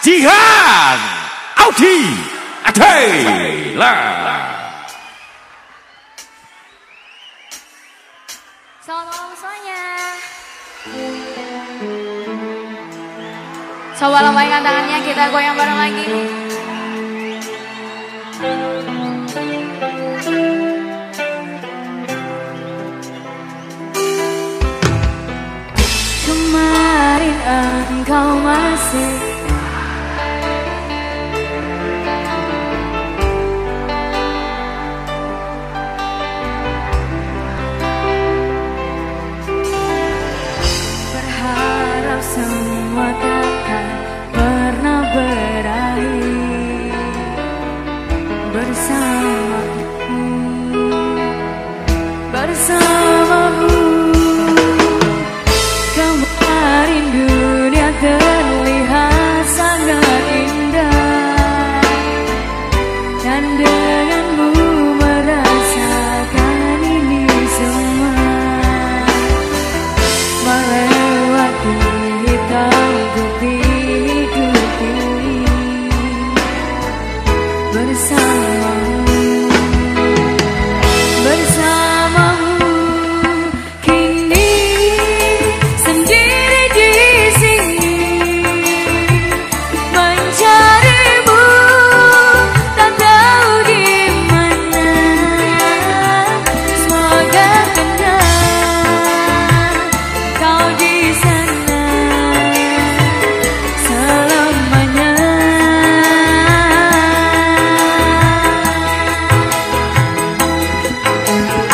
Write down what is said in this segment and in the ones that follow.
Jihan! Audi! Adela Selamat malam semuanya. Coba lambaikan tangannya kita goyang bareng lagi. Kemarin engkau masih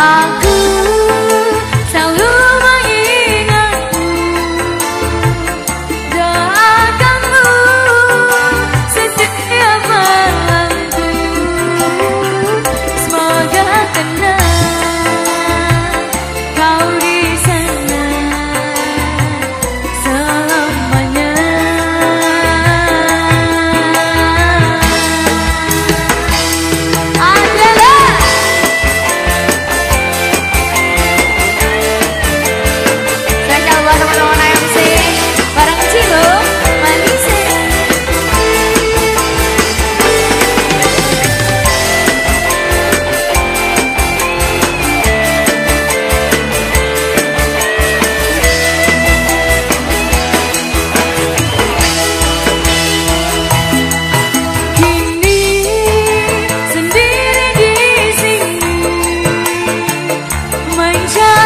và cứ जा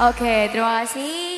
Oke, terima kasih.